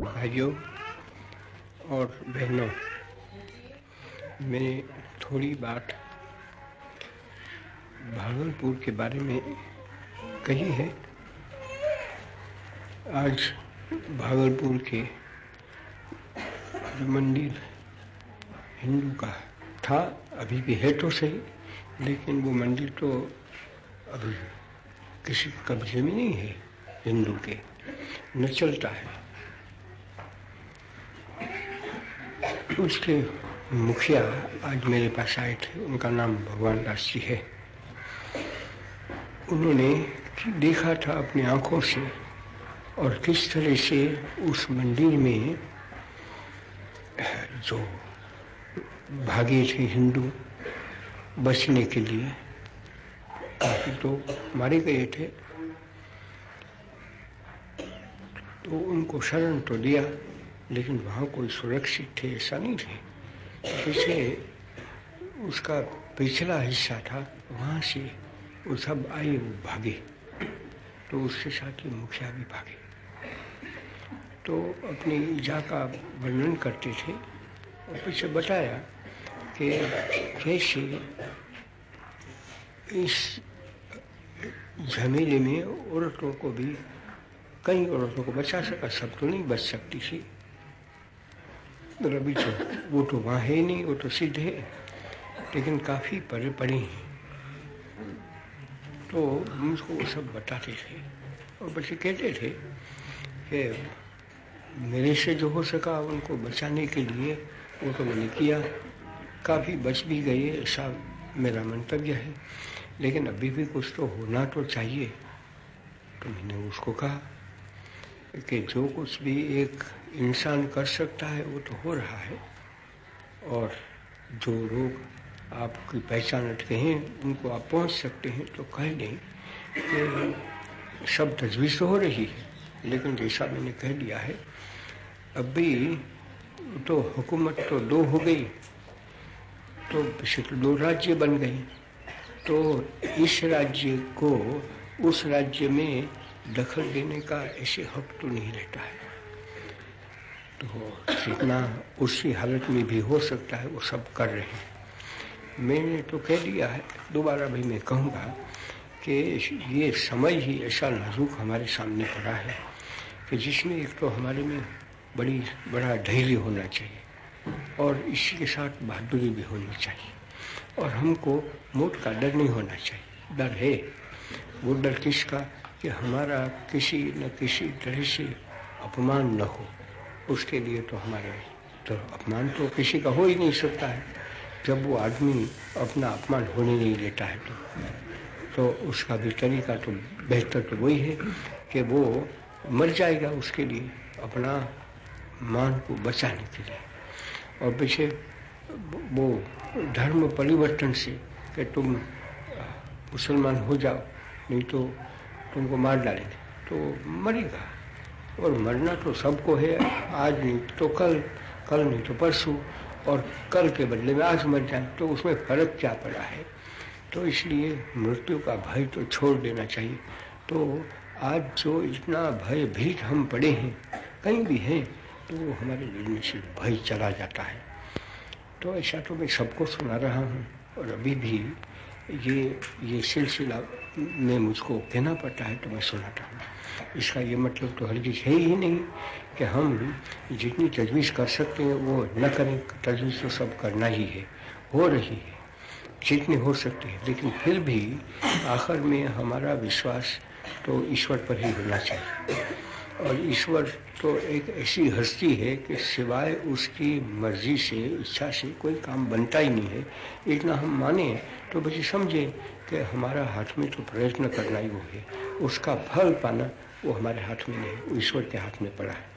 भाइयों और बहनों मैंने थोड़ी बात भागलपुर के बारे में कही है। आज भागलपुर के जो मंदिर हिंदू का था, अभी भी है तो सही, लेकिन वो मंदिर तो अभी किसी कब्जे में नहीं है हिंदू के, न चलता है। उसके मुखिया आज मेरे पास आए थे। उनका नाम भगवान दास जी है। उन्होंने देखा था अपनी आँखों से और किस तरह से उस मंदिर में, जो भागे थे हिंदू बचने के लिए काफ़ी तो मारे गए थे। तो उनको शरण तो दिया। लेकिन वहाँ कोई सुरक्षित थे, ऐसा नहीं थे। पीछे उसका पिछला हिस्सा था, वहाँ से वो सब आए वो भागे। तो उसके साथ ही मुखिया भी भागे। तो अपनी ईजा का वर्णन करते थे और पीछे बताया कि कैसे इस झमेले में औरतों को भी, कई औरतों को बचा सका, सब तो नहीं बच सकती थी। रवि तो वो तो वहाँ है नहीं, वो तो सिद्ध है, लेकिन काफ़ी परे पड़े हैं। तो मुझको वो सब बताते थे, और बच्चे कहते थे कि मेरे से जो हो सका उनको बचाने के लिए वो तो मैंने किया। काफ़ी बच भी गए, ऐसा मेरा मंतव्य है, लेकिन अभी भी कुछ तो होना तो चाहिए तो मैंने उसको कहा। कि जो कुछ भी एक इंसान कर सकता है, वो तो हो रहा है। और जो लोग आपकी पहचान अटके हैं, उनको आप पहुँच सकते हैं तो कह दें कि सब तजवीज़ तो हो रही है, लेकिन जैसा मैंने कह दिया है, अभी तो हुकूमत तो दो हो गई तो दो राज्य बन गए। तो इस राज्य को, उस राज्य में दखल देने का ऐसे हक तो नहीं रहता है। तो जितना उसी हालत में भी हो सकता है, वो सब कर रहे हैं। मैंने तो कह दिया है, दोबारा भी मैं कहूँगा कि ये समय ही ऐसा नाजुक हमारे सामने पड़ा है कि जिसमें एक तो हमारे में बड़ी, बड़ा धैर्य होना चाहिए और इसी के साथ बहादुरी भी होनी चाहिए और हमको मोट का डर नहीं होना चाहिए। डर है। वो डर किसका? कि हमारा किसी न किसी तरह से अपमान न हो। उसके लिए तो हमारे तो अपमान तो किसी का हो ही नहीं सकता है। जब वो आदमी अपना अपमान होने नहीं देता है तो तो उसका भी तरीका तो बेहतर तो वही है कि वो मर जाएगा उसके लिए अपना मान को बचाने के लिए। और पीछे वो धर्म परिवर्तन से कि तुम मुसलमान हो जाओ, नहीं तो तुमको मार डालेंगे तो मरेगा। और मरना तो सबको है। आज नहीं तो कल कल नहीं तो परसों। और कल के बदले में आज मर जाए तो उसमें फ़र्क क्या पड़ा है? तो इसलिए मृत्यु का भय तो छोड़ देना चाहिए। तो आज जो इतना भय भीत हम पड़े हैं, कहीं भी हैं तो वो हमारे दिल में से भय चला जाता है। तो ऐसा तो मैं सबको सुना रहा हूँ। और अभी भी ये ये सिलसिला में मुझको कहना पड़ता है तो मैं सुनाता हूँ। इसका ये मतलब तो हरगिज है ही नहीं कि हम जितनी तजवीज़ कर सकते हैं, वो न करें, तजवीज़ तो सब करना ही है, हो रही है, जितने हो सकती है। लेकिन फिर भी आखिर में हमारा विश्वास तो ईश्वर पर ही होना चाहिए। और ईश्वर तो एक ऐसी हस्ती है कि सिवाय उसकी मर्ज़ी से, इच्छा से कोई काम बनता ही नहीं है। इतना हम माने तो बस समझे कि हमारा हाथ में तो प्रयत्न करना ही वो है। उसका फल पाना वो हमारे हाथ में नहीं, वो ईश्वर के हाथ में पड़ा है।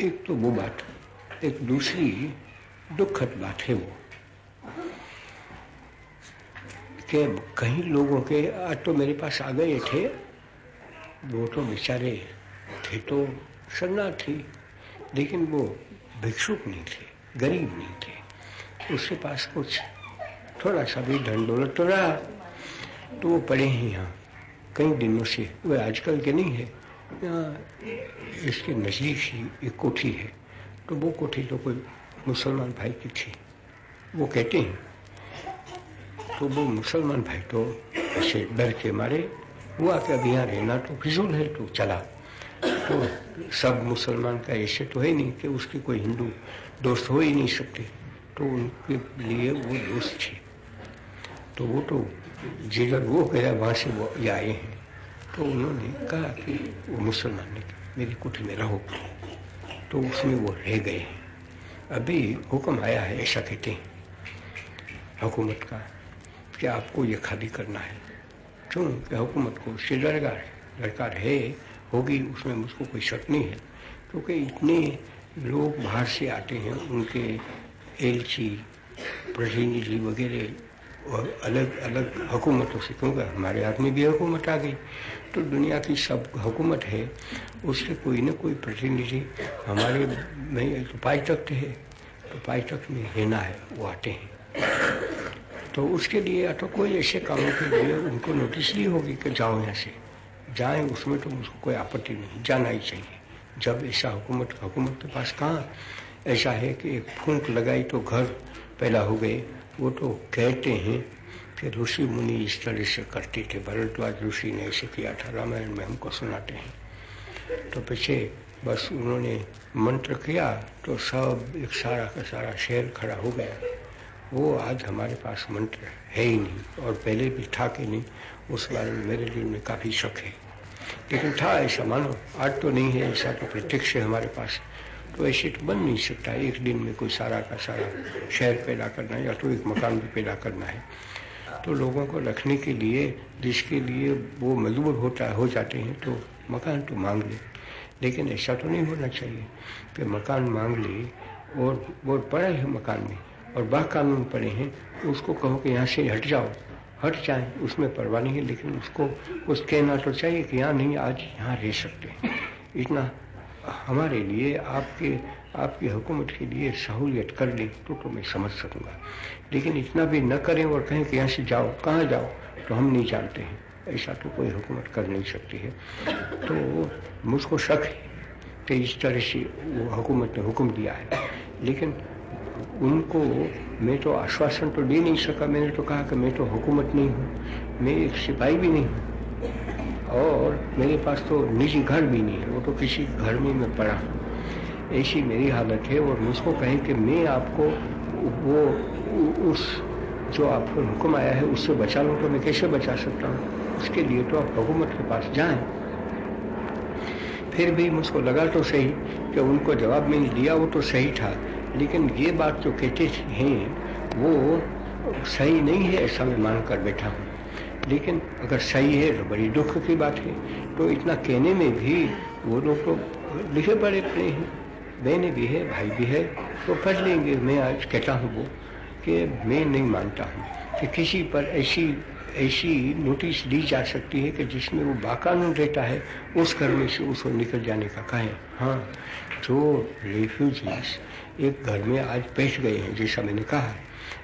एक तो वो बात, एक दूसरी दुखद बात है वो, कि कई लोगों के, आज तो मेरे पास आ गए थे वो तो बेचारे थे तो शरणार्थी, लेकिन वो भिक्षुक नहीं थे, गरीब नहीं थे। उसके पास कुछ थोड़ा सा भी धन दौलत तो रहा। तो वो पड़े हैं यहाँ। कई दिनों से वे आजकल के नहीं है। इसके नज़दीक ही एक कोठी है। तो वो कोठी तो कोई मुसलमान भाई की थी। वो कहते हैं तो वो मुसलमान भाई तो ऐसे डर के मारे हुआ कि अब यहाँ रहना तो फिजूल है तो चला। तो सब मुसलमान का ऐसे तो है नहीं कि उसके कोई हिंदू दोस्त हो ही नहीं सकते। तो उनके लिए वो दोस्त थे। तो वो तो जिधर वो गया, वहाँ से वो आए हैं। तो उन्होंने कहा कि वो मुसलमान ने मेरी कुटी में रहो। तो उसमें वो रह गए अभी हुक्म आया है, ऐसा कहते हैं। हुकूमत का कि आपको ये खाली करना है। क्यों कि हुकूमत को उससे दरकार दरकार है होगी, उसमें मुझको कोई शक नहीं है। क्योंकि इतने लोग बाहर से आते हैं, उनके एलची प्रतिनिधि वगैरह, और अलग अलग हुकूमतों से, क्योंकि हमारे हाथ में भी हुकूमत आ गई। तो दुनिया की सब हुकूमत है, उससे कोई ना कोई प्रतिनिधि हमारे में तो पाई तख्त है तो पाई तख्त में रहना है, वो आते हैं। तो उसके लिए या तो कोई ऐसे कामों के लिए उनको नोटिस दी होगी कि जाओ यहाँ से। जाए, उसमें तो मुझको कोई आपत्ति नहीं, जाना ही चाहिए। जब ऐसा हुकूमत हुकूमत के पास कहाँ? ऐसा है कि एक फूंक लगाई तो घर पैदा हो गए, वो तो कहते हैं कि ऋषि मुनि इस तरह से करते थे भरद्वाज ऋषि ने ऐसे किया था, रामायण में हमको सुनाते हैं। तो पीछे बस उन्होंने मंत्र किया तो सब एक सारा का सारा शहर खड़ा हो गया। वो आज हमारे पास मंत्र है ही नहीं, और पहले भी था कि नहीं, उस बारे में मेरे दिल में काफ़ी शक है। लेकिन था ऐसा, मानो, आज तो नहीं है, ऐसा तो प्रत्यक्ष है हमारे पास। तो ऐसे तो बन नहीं सकता, एक दिन में कोई सारा का सारा शहर पैदा करना है, या तो एक मकान भी पैदा करना है। तो लोगों को रखने के लिए जिसके लिए वो मजबूर होता, हो जाते हैं तो मकान तो मांग ले। लेकिन ऐसा तो नहीं होना चाहिए कि मकान मांग ले, और वो पड़े है मकान में। और बा कानून पड़े हैं, उसको कहो कि यहाँ से हट जाओ। हट जाए, उसमें परवाह नहीं है, लेकिन उसको, उस कहना तो चाहिए कि यहाँ नहीं, आज यहाँ रह सकते इतना हमारे लिए, आपके, आपकी हुकूमत के लिए सहूलियत कर ली तो तो मैं समझ सकूँगा। लेकिन इतना भी न करें और कहें कि यहाँ से जाओ, कहाँ जाओ तो हम नहीं जानते हैं। ऐसा तो कोई हुकूमत कर नहीं सकती है। तो मुझको शक है कि इस तरह से वो हुकूमत ने हुक्म दिया है। लेकिन उनको मैं तो आश्वासन तो दे नहीं सका। मैंने तो कहा कि मैं तो हुकूमत नहीं हूँ, मैं एक सिपाही भी नहीं हूँ। और मेरे पास तो निजी घर भी नहीं है, वो तो किसी घर में मैं पड़ा ऐसी मेरी हालत है और मुझको कहें कि मैं आपको वो उस जो आपको हुक्म आया है, उससे बचा लूँ तो मैं कैसे बचा सकता हूँ? उसके लिए तो आप हुकूमत के पास जाएँ। फिर भी मुझको लगा तो सही कि उनको जवाब मैंने दिया, वो तो सही था। लेकिन ये बात जो कहते हैं, वो सही नहीं है, ऐसा मैं मान कर बैठा हूँ। लेकिन अगर सही है तो बड़ी दुख की बात है। तो इतना कहने में भी वो लोग तो लिखे पड़े पड़े हैं। बहने भी है, भाई भी है तो पढ़ लेंगे। मैं आज कहता हूँ वो, कि मैं नहीं मानता हूँ कि किसी पर ऐसी ऐसी नोटिस दी जा सकती है कि जिसमें वो बाकानून रहता है, उस घर में से उसको निकल जाने का कहें। हाँ जो रेफ्यूजीज एक घर में आज बैठ गए हैं, जैसा मैंने कहा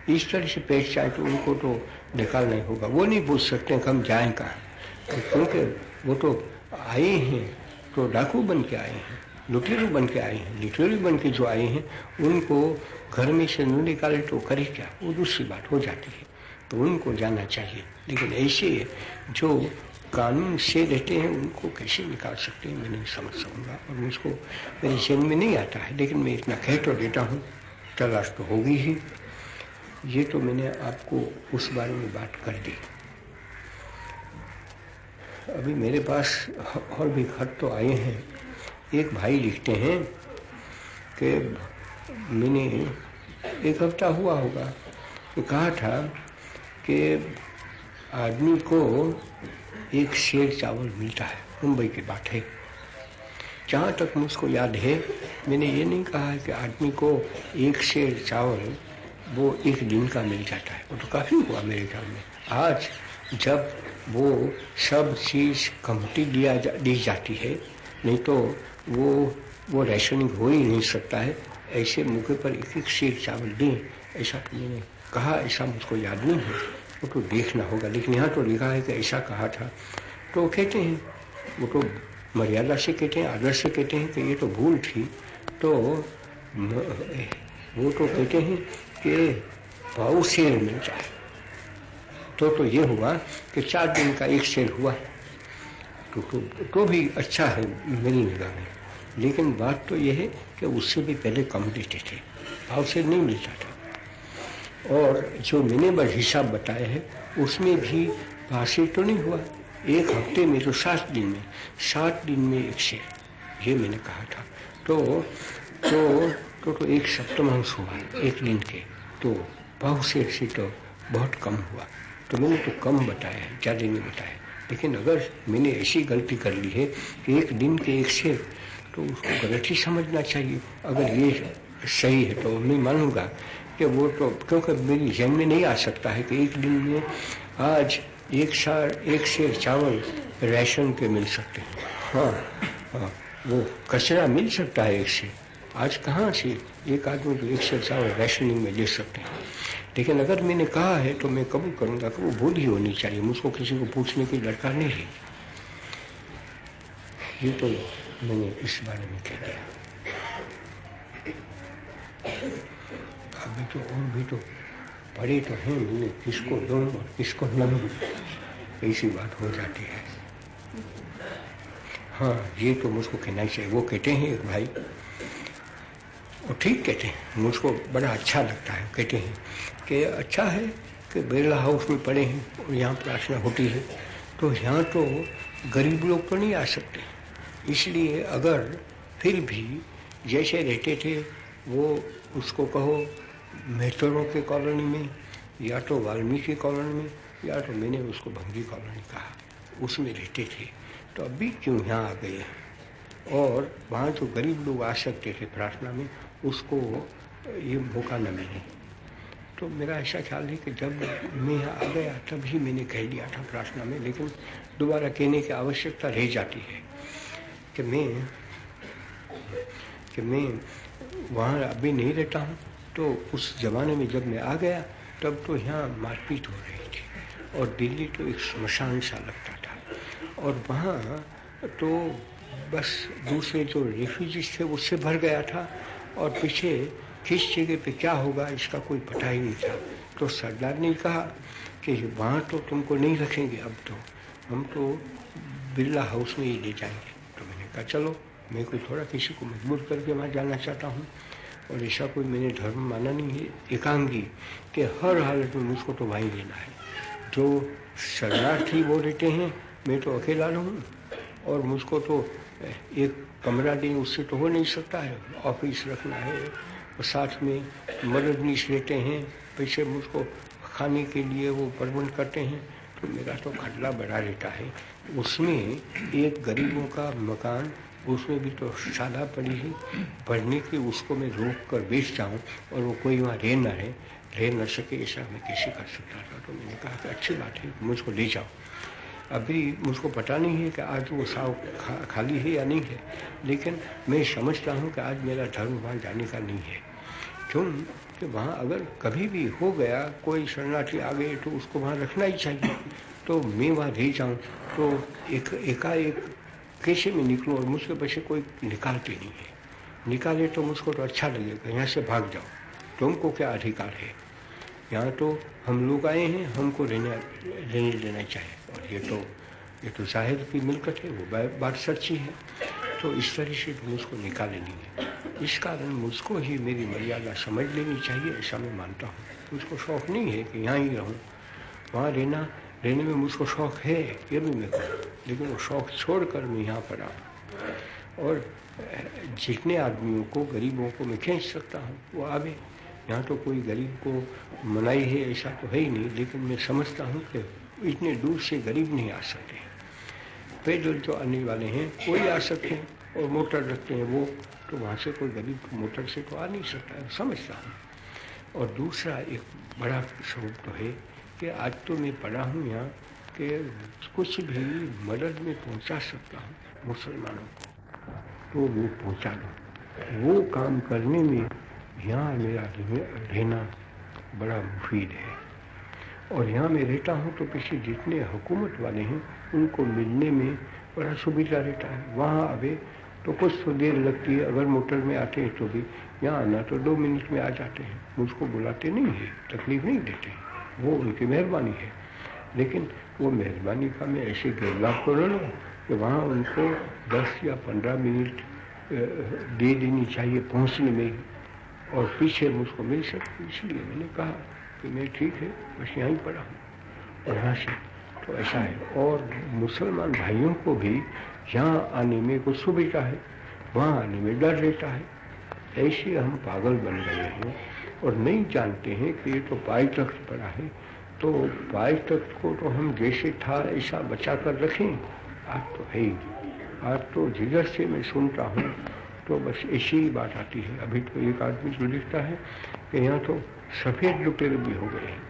इस तरह से बैठ जाए तो उनको तो निकालना ही होगा। वो नहीं पूछ सकते हम जाए कहाँ। तो क्योंकि वो तो आए हैं तो डाकू बन के आए हैं, लुटेरू बन के आए हैं। लिटरेरी बन के जो आए हैं, उनको घर में से न निकाले तो करे क्या? वो दूसरी बात हो जाती है। तो उनको जाना चाहिए। लेकिन ऐसे जो कानून से रहते हैं, उनको कैसे निकाल सकते हैं, मैं नहीं समझ सकूँगा। और मुझको मेरे जन्म में नहीं आता है, लेकिन मैं इतना कह तो देता हूँ, तलाश तो होगी ही। ये तो मैंने आपको उस बारे में बात कर दी। अभी मेरे पास और भी खत तो आए हैं। एक भाई लिखते हैं कि मैंने एक हफ़्ता हुआ होगा तो कहा था कि आदमी को एक शेर चावल मिलता है मुंबई की बात है जहाँ तक मुझको याद है मैंने ये नहीं कहा कि आदमी को एक शेर चावल वो एक दिन का मिल जाता है। वो तो काफ़ी हुआ मेरे ख्याल में। आज जब वो सब चीज़ कमटी दिया जा, दी जाती है नहीं तो वो वो रेशनिंग हो ही नहीं सकता है। ऐसे मौके पर एक एक शेर चावल दें ऐसा तो मैंने कहा ऐसा मुझको याद नहीं है। वो तो देखना होगा लेकिन यहाँ तो लिखा है कि ऐसा कहा था। तो कहते हैं वो तो मर्यादा से कहते हैं आदर से कहते हैं कि ये तो भूल थी। तो वो तो कहते हैं कि भाव शेर मिल जाए। तो तो ये हुआ कि चार दिन का एक शेर हुआ। तो, तो, तो भी अच्छा है मेरी निगाह में लेकिन बात तो यह है कि उससे भी पहले कम देते थे। भाव शेर नहीं मिलता था। और जो मैंने बस हिसाब बताया है उसमें भी भाषे तो नहीं हुआ। एक हफ़्ते में तो सात दिन में सात दिन में एक शेर ये मैंने कहा था। तो तो तो, तो एक सप्तमांश हुआ एक दिन के। तो बहु शेर से तो बहुत कम हुआ। तो मैंने तो कम बताया है ज़्यादा नहीं बताया। लेकिन अगर मैंने ऐसी गलती कर ली है कि एक दिन के एक शेर तो उसको गलत ही समझना चाहिए। अगर ये सही है तो मैं मानूँगा कि वो तो क्योंकि मेरी जहन में नहीं आ सकता है कि एक दिन में आज एक सार, एक शेर चावल राशन के मिल सकते हैं। हाँ हाँ वो कचरा मिल सकता है एक से आज कहाँ से एक आदमी को एक शेर चावल राशनिंग में दे सकते हैं? लेकिन अगर मैंने कहा है तो मैं कबूल करूँगा कि वो भूल ही होनी चाहिए। मुझको किसी को पूछने की दरकार नहीं है। ये तो मैंने इस बारे में कह दिया। अभी तो और भी तो पढ़े तो हैं मैंने किसको दो और किसको न दूँ, ऐसी बात हो जाती है। हाँ ये तो मुझको कहना चाहिए। वो कहते हैं एक भाई, वो ठीक कहते हैं। मुझको बड़ा अच्छा लगता है, कहते हैं कि अच्छा है कि बिरला हाउस में पड़े हैं और यहाँ प्रार्थना होती है। तो यहाँ तो गरीब लोग तो नहीं आ सकते। इसलिए अगर फिर भी जैसे रहते थे, वो उसको कहो मेहतरों के कॉलोनी में, या तो वाल्मीकि कॉलोनी में, या तो मैंने उसको भंगी कॉलोनी कहा। उसमें रहते थे। तो अभी क्यों यहाँ आ गए? और वहाँ जो गरीब लोग आ सकते थे प्रार्थना में, उसको ये मौका न मिले। तो मेरा ऐसा ख्याल है कि जब मैं यहाँ आ गया, तब ही मैंने कह दिया था प्रार्थना में, लेकिन दोबारा कहने की आवश्यकता रह जाती है कि मैं कि मैं वहाँ अभी नहीं रहता हूँ। तो उस ज़माने में जब मैं आ गया, तब तो यहाँ मारपीट हो रही थी और दिल्ली तो एक शमशान सा लगता था। और वहाँ तो बस दूसरे जो रेफ्यूजीज थे उससे भर गया था और पीछे किस जगह पे क्या होगा, इसका कोई पता ही नहीं था। तो सरदार ने कहा कि वहाँ तो तुमको नहीं रखेंगे अब तो। हम तो बिरला हाउस में ही ले जाएँगे। तो मैंने कहा, चलो, मैं कोई थोड़ा किसी को मजबूर करके वहाँ जाना चाहता हूँ। और ऐसा कोई मैंने धर्म माना नहीं है, एकांगी, कि हर हालत में मुझको तो वहीं रहना है। जो शरणार्थी वो रहते हैं, मैं तो अकेला रहूँ, और मुझको तो एक कमरा दें, उससे तो हो नहीं सकता है, ऑफ़िस रखना है, और साथ में मददनीश रहते हैं, पैसे मुझको खाने के लिए वो प्रबंध करते हैं तो मेरा तो खटला बड़ा रहता है। उसमें एक गरीबों का मकान उसमें भी तो सादा पड़ी है। पढ़ने की उसको मैं रोक कर बेच जाऊँ और वो कोई वहाँ रह ना रहे रह न सके ऐसा मैं कैसे कर सकता था? तो मैंने कहा कि अच्छी बात है मुझको ले जाओ। अभी मुझको पता नहीं है कि आज वो साव खा, खाली है या नहीं है लेकिन मैं समझता हूँ कि आज मेरा धर्म वहाँ जाने का नहीं है। क्यों? कि वहाँ अगर कभी भी हो गया कोई शरणार्थी आ गए तो उसको वहाँ रखना ही चाहिए। तो मैं वहाँ रह जाऊँ तो एक एकाएक कैसे मैं निकलूँ और मुझके पीछे कोई निकालते नहीं है। निकाले तो मुझको तो अच्छा लगेगा, यहाँ से भाग जाओ। तुमको क्या अधिकार है? यहाँ तो हम लोग आए हैं, हमको रहने रहने देना चाहिए। और ये तो ये तो ज़ाहिर की मिलकत है, वो बात सच्ची है। तो इस तरह से तो मुझको निकाले नहीं है। इस कारण मुझको ही मेरी मर्यादा समझ लेनी चाहिए, ऐसा मैं मानता हूँ। मुझको शौक नहीं है कि यहाँ ही रहूँ। वहाँ रहना, रहने में मुझको शौक है, ये भी मैं कहूँ। लेकिन वो शौक छोड़कर मैं यहाँ पर आऊँ और जितने आदमियों को, गरीबों को मैं खींच सकता हूँ, वो आवे। यहाँ तो कोई गरीब को मनाई है, ऐसा तो है ही नहीं, लेकिन मैं समझता हूँ कि इतने दूर से गरीब नहीं आ सकते। पैदल जो आने वाले हैं, कोई आ सकते हैं और मोटर रखते हैं वो तो वहाँ से कोई गरीब मोटर से तो आ नहीं सकता समझता हूँ। और दूसरा एक बड़ा स्वरूप तो है कि आज तो मैं पढ़ा हूँ यहाँ कि कुछ भी मदद में पहुँचा सकता हूँ मुसलमानों को तो वो पहुँचा दो। वो काम करने में यहाँ मेरा रहना बड़ा मुफीद है। और यहाँ मैं रहता हूँ तो पीछे जितने हुकूमत वाले हैं, उनको मिलने में बड़ा सुविधा रहता है। वहाँ अभी तो कुछ तो देर लगती है, अगर मोटर में आते हैं तो भी। यहाँ आना तो दो मिनट में आ जाते हैं। मुझको बुलाते नहीं है, तकलीफ़ नहीं देते वो उनकी मेहरबानी है। लेकिन वो मेहरबानी का मैं ऐसे गिरलाप कर लूँ कि वहाँ उनको दस या पंद्रह मिनट दे देनी चाहिए पहुँचने में और पीछे मुझको मिल सकती इसलिए मैंने कहा कि मैं ठीक है, बस यहीं पड़ा हूँ और यहाँ से तो ऐसा है। और मुसलमान भाइयों को भी यहाँ आने में कुछ सुविधा है, वहाँ आने में डर रहता है। ऐसे हम पागल बन गए हैं और नहीं जानते हैं कि ये तो पाई तख्त पड़ा है तो पाई तक को तो हम जैसे था ऐसा बचा कर रखें। आज तो है ही। आज तो जिधर से मैं सुनता हूँ। तो बस ऐसी ही बात आती है। अभी तो एक आदमी जो लिखता है कि यहाँ तो सफ़ेद लुटेरे भी हो गए हैं।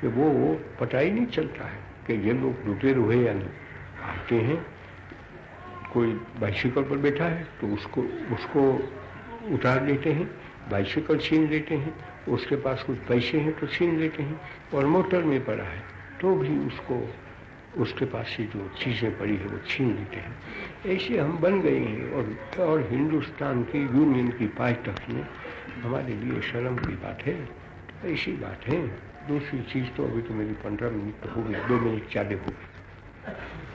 कि वो पता ही नहीं चलता है कि ये लोग लुटेर हुए या नहीं। आते हैं। कोई बाइसिकल पर बैठा है तो उसको उसको उतार लेते हैं। बाइसिकल छीन लेते हैं, उसके पास कुछ पैसे हैं तो छीन लेते हैं, और मोटर में पड़ा है तो भी उसको, उसके पास से जो चीज़ें पड़ी है वो छीन लेते हैं। ऐसे हम बन गए हैं, और और हिंदुस्तान की, यूनियन की पाई तक में हमारे लिए शर्म की बात है तो ऐसी बात है। दूसरी चीज़ तो अभी तो मेरी पंद्रह मिनट हो गई, दो मिनट ज़्यादा हो गई